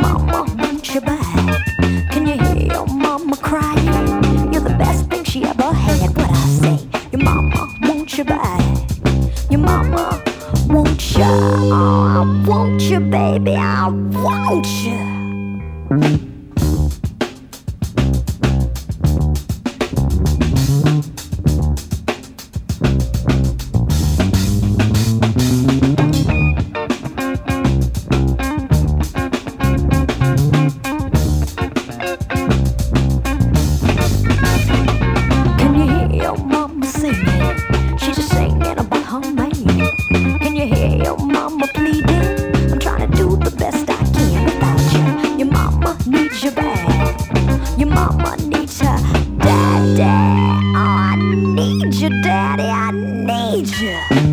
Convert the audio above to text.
mama, want you back. Can you hear your mama crying? You're the best thing she ever had. What I say, your mama, want you back. Your mama, want you. Oh, I want you, baby, I want you. Mama needs her daddy. Oh, I need you, daddy. I need you.